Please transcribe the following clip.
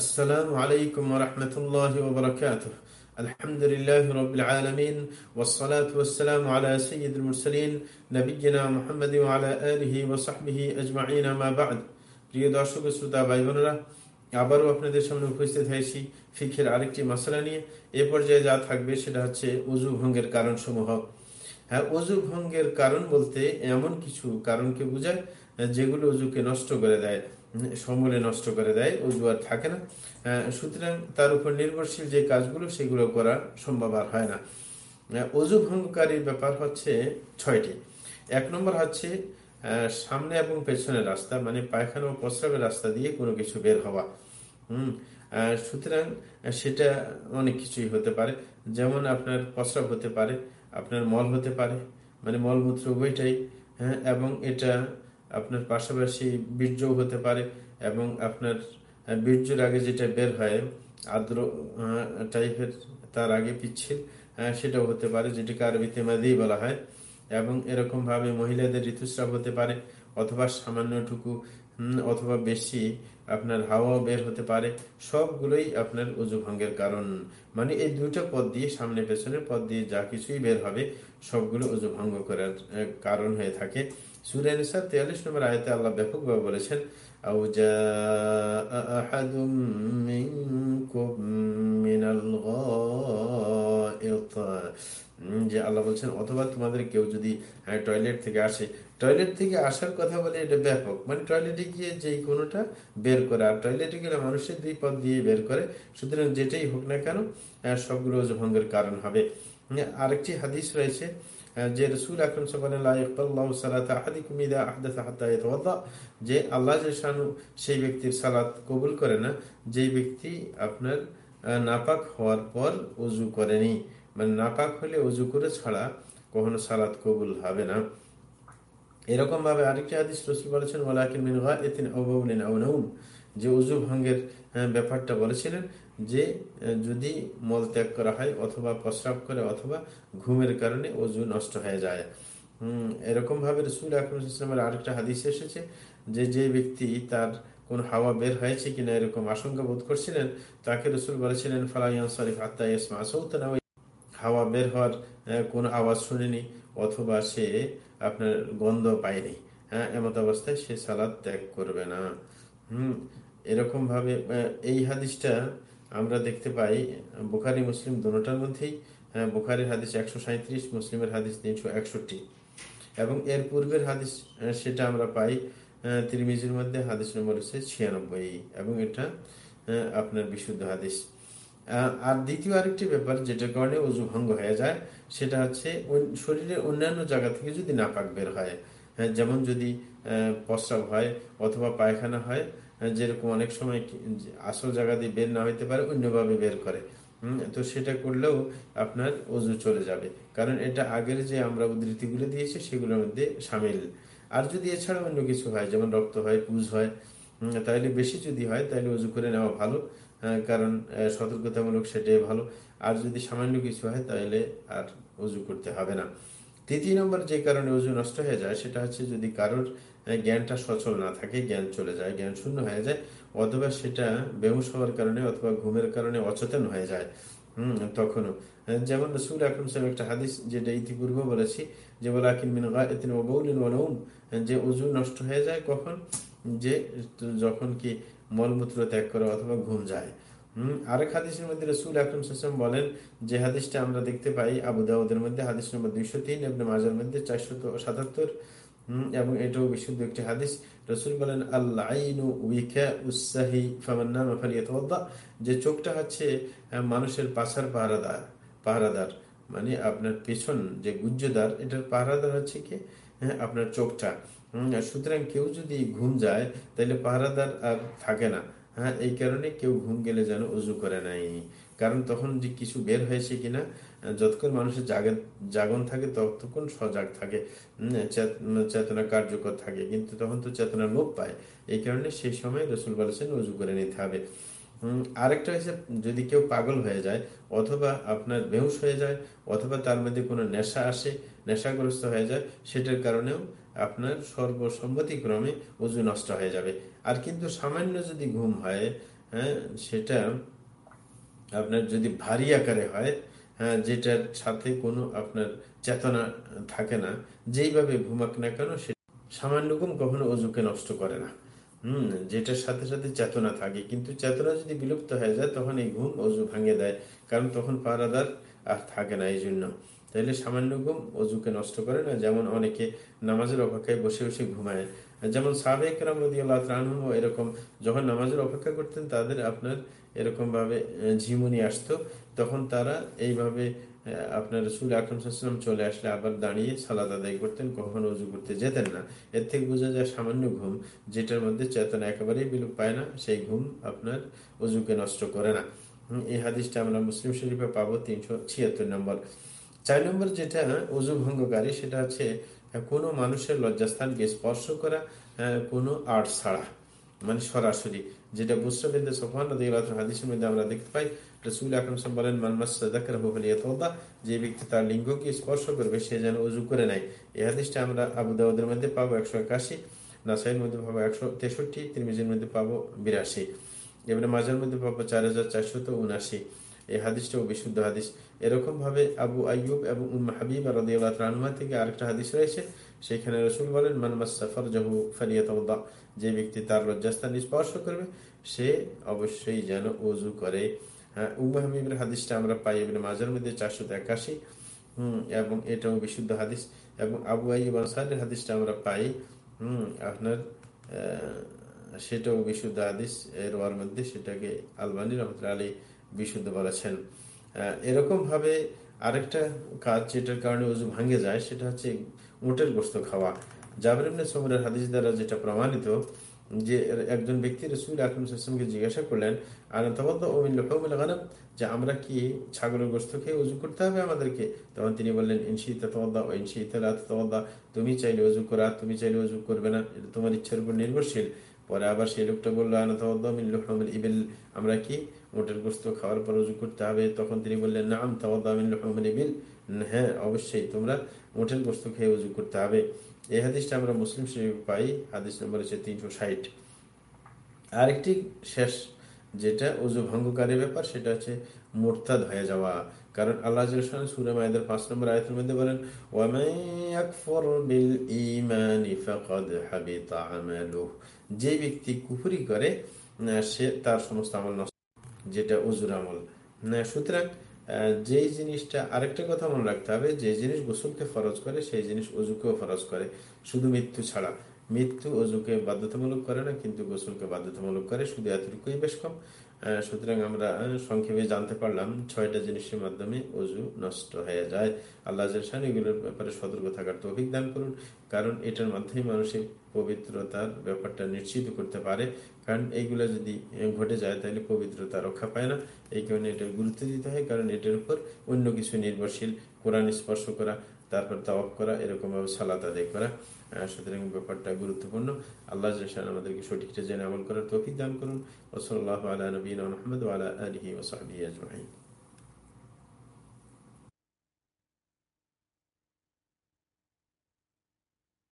আসসালামু আলাইকুম রহমতুল্লাহ ওবরাকাত আলহামদুলিল্লাহ রবিল আলমিন ওসলাত প্রিয় দর্শক শ্রোতা ভাই আবারও আপনাদের সামনে উপস্থিত হয়েছি ফিখের আরেকটি মশলা নিয়ে। এ পর্যায়ে যা থাকবে সেটা হচ্ছে উজু ভঙ্গের কারণ কারণসমূহ। হ্যাঁ অজু ভঙ্গের কারণ বলতে এমন কিছু কারণকে বোঝায়, যেগুলো অজুকে নষ্ট করে দেয়। সমূলে নষ্ট করে দেয় অজু আর থাকে না। সুতরাং তার উপর নির্ভরশীল যে কাজগুলো, সেগুলো করা সম্ভব আর হয় না। অজু ভঙ্গকারীর ব্যাপার হচ্ছে ছয়টি। এক নম্বর হচ্ছে সামনে এবং পেছনের রাস্তা মানে পায়খানা ও প্রস্রাবের রাস্তা দিয়ে কোনো কিছু বের হওয়া। হম সুতরাং সেটা অনেক কিছুই হতে পারে। যেমন আপনার প্রস্রাব হতে পারে, আপনার মল হতে পারে মানে মলমূত্র উভয়টাই হ্যাঁ এবং এটা আপনার পাশাপাশি বীর্যও হতে পারে এবং আপনার বীর্যের আগে যেটা বের হয় আদ্র টাইপের তার আগে পিচ্ছিল সেটাও হতে পারে, যেটাকে আরবিতে মাদি বলা হয়। এবং এরকম ভাবে মহিলাদের ঋতুস্রাব হতে পারে অথবা সামান্যটুকু অথবা বেশি আপনার হাওয়া বের হতে পারে, সবগুলোই আপনার উজু ভঙ্গের কারণ। মানে এই দুইটা পদ দিয়ে, সামনে পেছনের পদ দিয়ে যা কিছুই বের হবে, সবগুলো উজু ভঙ্গ করার কারণ হয়ে থাকে। সুরানিসা তেয়াল্লিশ ব্যাপকভাবে বলেছেন যে আল্লাহ বলছেন, অথবা তোমাদের কেউ যদি টয়লেট থেকে আসে। টয়লেট থেকে আসার কথা বলে এটা ব্যাপক। মানে টয়লেটে গিয়ে যে কোনোটা বের করে, আর টয়লেটে গেলে মানুষের দুই পথ দিয়ে বের করে। সুতরাং যেটাই হোক না কেন সবগুলো ভঙ্গের কারণ হবে। আরেকটি হাদিস রয়েছে যে রসুল আকরম যে আল্লাহ সেই ব্যক্তির সালাত কবুল করে না। যে ব্যক্তি আপনার নাপাক হওয়ার পর অজু করেনি। মানে নাপাক হলে অজু করে ছাড়া কখনো সালাত কবুল হবে না। এরকম ভাবে আরেকটি হাদিস রসুল বলেছেন যে উজু ভঙ্গের ব্যাপারটা বলেছিলেন যে যদি মল ত্যাগ করা হয় অথবা প্রস্রাব করে অথবা ঘুমের কারণে অজু নষ্ট হয়ে যায়। এরকম ভাবে রসুল আকরমের আরেকটা হাদিস এসেছে যে যে ব্যক্তি তার কোন হাওয়া বের হয়েছে কিনা এরকম আশঙ্কা বোধ করছিলেন, তাকে রসুল বলেছিলেন ফালাইয়ান শরীফ আত্মা ইসমা হাওয়া বের হওয়ার কোনো আওয়াজ শুনেনি অথবা সে আপনার গন্ধ পায়নি। হ্যাঁ এমত অবস্থায় সে সালাদ ত্যাগ করবে না। হুম এরকম ভাবে এই হাদিসটা আমরা দেখতে পাই, বুখারি, মুসলিম দুটার মধ্যেই। বুখারির হাদিস একশো সাঁত্রিশ মুসলিমের হাদিস তিনশো একষট্টি। এবং এর পূর্বের হাদিস সেটা আমরা পাই তিরমিজির মধ্যে হাদিস নম্বর হচ্ছে ছিয়ানব্বই। এবং এটা আপনার বিশুদ্ধ হাদিস। আর দ্বিতীয় আরেকটি ব্যাপার যেটার কারণে অজু ভঙ্গ হয়ে যায়, সেটা হচ্ছে শরীরের অন্যান্য জায়গা থেকে যদি নাপাক বের হয় যেমন যদি প্রস্রাব হয় অথবা পায়খানা হয় যেরকম অনেক সময় আসল জায়গা দিয়ে বের না হইতে পারে, অন্যভাবে বের করে। তো সেটা করলেও আপনার অজু চলে যাবে। কারণ এটা আগের যে আমরা উদ্ধৃতিগুলো দিয়েছি, সেগুলোর মধ্যে সামিল। আর যদি এছাড়া অন্য কিছু হয়, যেমন রক্ত হয়, পুজ হয় তাহলে বেশি যদি হয়, তাহলে অজু করে নেওয়া ভালো কারণ সতর্কতামূলক সেটাই ভালো। আর যদি সামান্য কিছু হয়, তাহলে আর অজু করতে হবে না। তৃতীয় নম্বর যে কারণে অজু নষ্ট হয়ে যায়, সেটা হচ্ছে যদি কারোর জ্ঞানটা সচল না থাকে, জ্ঞান চলে যায়, জ্ঞান শূন্য হয়ে যায়, অথবা সেটা বেহুশ হওয়ার কারণে অথবা ঘুমের কারণে অচেতন হয়ে যায়, হম, তখনও। যেমন রসুল আকরম সাহেব একটা হাদিস, যেটা ইতিপূর্বে বলেছি, যে বলা বলে যে অজু নষ্ট হয়ে যায় কখন? যে যখন কি মলমূত্র ত্যাগ করে অথবা ঘুম যায়। হম, আরেক হাদিসের মধ্যে রসুল আকরম সাসম বলেন যে হাদিসটা আমরা দেখতে পাই আবু দাউদের মধ্যে, হাদিস নম্বর দুইশো তিন এবং মাজার মধ্যে চারশো সাতাত্তর। এবং এটাও বিশুদ্ধ একটি হাদিস। রসুল বলেন আল্লাহ যে চোখটা হচ্ছে মানুষের পাশার পাহারাদার পাহারাদার মানে আপনার পেছন যে গুজ্জদার, এটার পাহারাদার হচ্ছে কি? হ্যাঁ আপনার চোখটা। সুতরাং কেউ যদি ঘুম যায়, তাহলে পাহারাদার আর থাকে না। হ্যাঁ এই কারণে কেউ ঘুম গেলে যেন উজু করে নাই। কারণ তখন যে কিছু বের হয়েছে কিনা যতক্ষণ মানুষের জাগে জাগন থাকে, ততক্ষণ সজাগ থাকে। চেতনা কার্যকর থাকে। কিন্তু তখন তো চেতনা লোপ পায়। এই কারণে সেই সময় রসুল বলেছেন উজু করে নিতে হবে। আরেকটা হচ্ছে যদি কেউ পাগল হয়ে যায় অথবা আপনার বেহুশ হয়ে যায় অথবা তার মধ্যে কোনো নেশা আসে, নেশাগ্রস্ত হয়ে যায়, সেটার কারণেও আপনার সর্বসম্মতিক্রমে উজু নষ্ট হয়ে যাবে। আর কিন্তু সামান্য যদি ঘুম হয় হ্যাঁ সেটা আপনার যদি ভারী আকারে হয় হ্যাঁ যেটার সাথে কোনো আপনার চেতনা থাকে না, যেইভাবে ঘুমাক না কেন, সে সামান্য ঘুম কখনো অজুকে নষ্ট করে না। হম, যেটার সাথে সাথে চেতনা থাকে। কিন্তু চেতনা যদি বিলুপ্ত হয়ে যায়, তখন এই ঘুম অজু ভাঙে দেয়। কারণ তখন পাহারাদার আর থাকে না এই জন্য তাইলে সামান্য ঘুম অজুকে নষ্ট করে না, যেমন অনেকে নামাজের অপেক্ষায় বসে বসে ঘুমায়। যেমন সাবেক রামদিয়াল্লাহ এরকম, যখন নামাজের অপেক্ষা করতেন, তাদের আপনার এরকম ভাবে ঝিমুনি আসতো। তখন তারা এইভাবে আপনার রসুল আকরমসাল্লাম চলে আসলে আবার দাঁড়িয়ে সালাদ আদায় করতেন, কখনো উজু করতে যেতেন না। এর থেকে বোঝা যায় সামান্য ঘুম, যেটার মধ্যে চেতনা একেবারেই বিলুপ পায় না, সেই ঘুম আপনার উজুকে নষ্ট করে না। এই হাদিসটা আমরা মুসলিম শরীফে পাবো তিনশো ছিয়াত্তর নম্বর। চার নম্বর যেটা উজু ভঙ্গকারী, সেটা হচ্ছে, কোনো মানুষের লজ্জাস্থানকে স্পর্শ করা কোনো আর্ট ছাড়া। মানে সরাসরি যেটা বুসরাবিন্দে সোফান হাদিসের মধ্যে আমরা দেখতে পাই, রসুল আকরম বলেন মানমাসাদাকার হুবলিয়া যে ব্যক্তি তার লিঙ্গকে স্পর্শ করবে, সে যেন উজু করে নেয় এই হাদিসটা আমরা আবু দাউদের মধ্যে পাবো একশো একাশি, নাসাইয়ের মধ্যে পাবো একশো তেষট্টি, তিরমিজের মধ্যে পাবো বিরাশি এবারে মাঝের মধ্যে পাবো চার হাজার চারশত উনাশি। এই হাদিসটাও বিশুদ্ধ হাদিস। এরকম ভাবে আবু আইয়ুব এবং উম হাবিব রানুমা থেকে আরেকটা হাদিস রয়েছে সেখানে রসুল বলেন মানমাসাফর জাহু ফালিয়াত যে ব্যক্তি তার লজ্জাস্থান স্পর্শ করবে, সে অবশ্যই যেন উজু করে। হ্যাঁ উম হাবিবের হাদিসটা আমরা পাই এবারে মাঝের মধ্যে চারশো একাশি। হম, এবং এটাও বিশুদ্ধ হাদিস। এবং আবু আইব আনসারের হাদিসটা আমরা পাই। হম, আপনার সেটাও বিশুদ্ধ হাদিস। এর মধ্যে সেটাকে আলবানী রহমতুল্লা আলী বিশুদ্ধ বলেছেন। এরকম ভাবে আরেকটা কাজ যেটার কারণে উজু ভাঙ্গে যায়, সেটা হচ্ছে উটের গোস্ত খাওয়া। জাবের সমরের হাদিস দ্বারা যেটা প্রমাণিত, যে একজন ব্যক্তি রসুল আকরমকে জিজ্ঞাসা করলেন আনন্দ যে, আমরা কি ছাগলের গোস্ত খেয়ে উজু করতে হবে আমাদেরকে? তখন তিনি বললেন ইনশিতা তওয়াদ্দা ও ইনশিতা তওয়াদ্দা। তুমি চাইলে উজু করা, তুমি চাইলে উজু করবে না। এটা তোমার ইচ্ছার উপর নির্ভরশীল। পরে আবার সেই লোকটা বলল আনন্দ ইবেল। আমরা কি মোটের গোস্ত খাওয়ার পর উজু করতে হবে। তখন তিনি বললেন, নাম তাওয়াদ্দামিল ইবিল হ্যাঁ অবশ্যই তোমরা মোটের গোস্ত খেয়ে উজু করতে হবে। এই হাদিসটা আমরা মুসলিম শরীফ পাই, হাদিস নম্বর হচ্ছে তিনশো ষাট। আরেকটি শেষ যেটা উজু ভঙ্গকারী ব্যাপার, সেটা হচ্ছে মোরতাদ হয়ে যাওয়া। কারণ আল্লাহ সুরে মায়েদের পাঁচ নম্বর আয়তের মধ্যে বলেন যে ব্যক্তি কুফুরি করে, সে তার সমস্ত আমল যেটা অজুর আমল। সুতরাং যেই জিনিসটা আরেকটা কথা মনে রাখতে হবে, যে জিনিস গোসলকে ফরজ করে, সেই জিনিস অজুকেও ফরজ করে। শুধু মৃত্যু ছাড়া। মৃত্যু অজুকে বাধ্যতামূলক করে না, কিন্তু গোসলকে বাধ্যতামূলক করে। শুধু এতটুকুই বেশ কম। সুতরাং আমরা সংক্ষেপে জানতে পারলাম, ছয়টা জিনিসের মাধ্যমে অজু নষ্ট হয়ে যায়। আল্লাহ এগুলোর ব্যাপারে সতর্ক থাকার তো অভিজ্ঞান করুন, কারণ এটার মাধ্যমে মানুষের পবিত্রতার ব্যাপারটা নিশ্চিত করতে পারে। কারণ এইগুলো যদি ঘটে যায়, তাহলে পবিত্রতা রক্ষা পায় না। এই কারণে এটার গুরুত্ব দিতে হয়, কারণ এটার উপর অন্য কিছু নির্ভরশীল কোরআন স্পর্শ করা তারপর তাওয়াফ করা, এরকমভাবে সালাত আদায় করা। সুতরাং ব্যাপারটা গুরুত্বপূর্ণ। আল্লাহ আমাদেরকে সঠিকটা জেনে আমল করার তৌফিক দান করুন। ওসল আল্লাহ আলা নবীন আহমদ আলা আলহি ওসাহী আজমাইন।